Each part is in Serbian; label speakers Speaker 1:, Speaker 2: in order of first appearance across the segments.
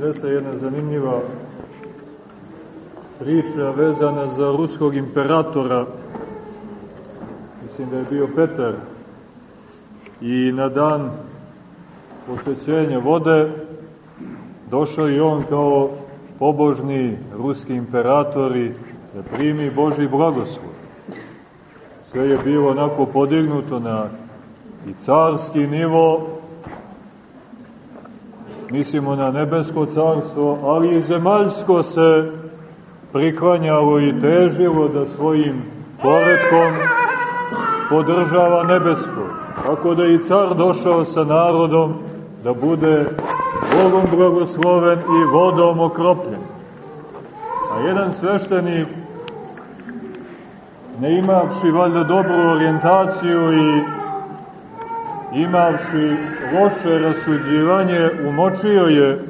Speaker 1: sestre, jedna zanimljiva priča vezana za ruskog imperatora, mislim da je bio Petar, i na dan posvećenja vode došao i on kao pobožni ruski imperatori da primi Boži blagoslov. Sve je bilo onako podignuto na i carski nivo, mislimo na nebesko carstvo, ali i zemaljsko se priklanjalo i težilo da svojim poredkom podržava nebesko. Tako da i car došao sa narodom da bude Bogom blagosloven i vodom okropljen. A jedan sveštenik, ne imavši valjda dobru orijentaciju i imavši loše rasuđivanje, umočio je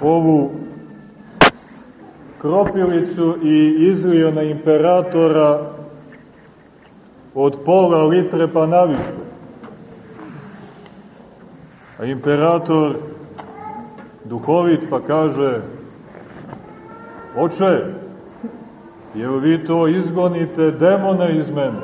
Speaker 1: ovu kropilicu i izlio na imperatora od pola litre pa naviše. A imperator duhovit pa kaže, oče, jel vi to izgonite demone iz mene?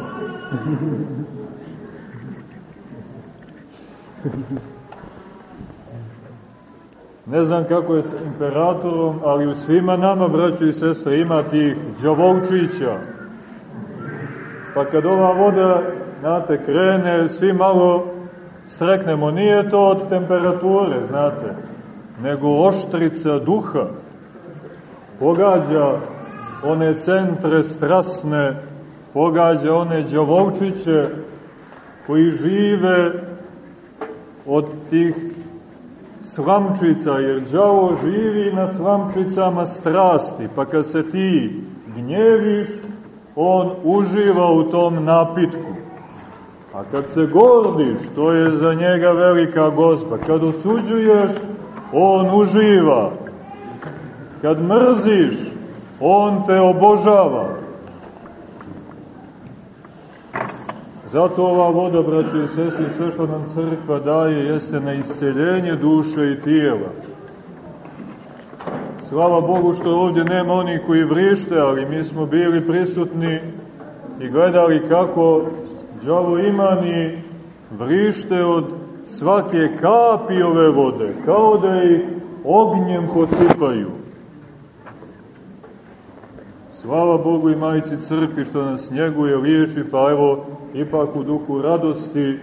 Speaker 1: Ne znam kako je s imperatorom, ali u svima nama, braćo i sestre, ima tih džavovčića. Pa kad ova voda, znate, krene, svi malo streknemo. Nije to od temperature, znate, nego oštrica duha. Pogađa one centre strasne, pogađa one džavovčiće koji žive od tih slamčica, jer đavo živi na slamčicama strasti, pa kad se ti gnjeviš, on uživa u tom napitku. A kad se gordiš, to je za njega velika gospa. Kad osuđuješ, on uživa. Kad mrziš, on te obožava. Zato ova voda, braći i sestri, sve što nam crkva daje, jeste na isceljenje duše i tijela. Slava Bogu što ovdje nema oni koji vrište, ali mi smo bili prisutni i gledali kako đavo imani vrište od svake kapi ove vode, kao da ih ognjem posipaju. Slava Bogu i majici crkvi što nas njeguje, liječi, pa evo, ipak u duhu radosti,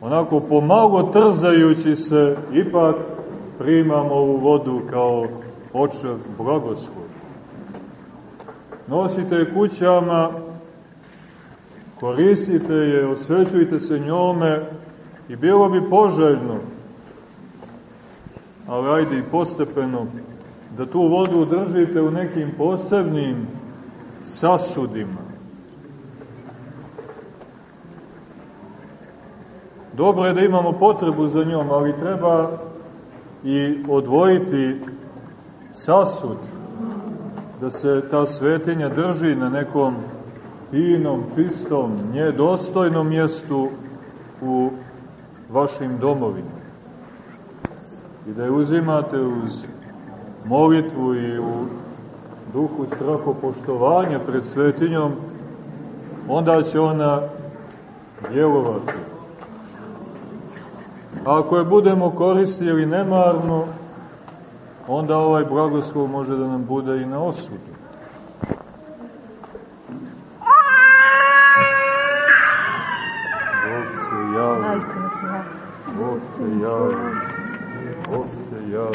Speaker 1: onako pomalo trzajući se, ipak primamo ovu vodu kao očev blagoslov. Nosite je kućama, koristite je, osvećujte se njome i bilo bi poželjno, ali ajde i postepeno, da tu vodu držite u nekim posebnim sasudima. Dobro je da imamo potrebu za njom, ali treba i odvojiti sasud, da se ta svetinja drži na nekom finom, čistom, nje dostojnom mjestu u vašim domovima. I da je uzimate uz molitvu i u duhu strahopoštovanja pred svetinjom, onda će ona djelovati. A ako je budemo koristili nemarno, onda ovaj blagoslov može da nam bude i na osudu. Bog se javi. Bog se javi. Bog se javi.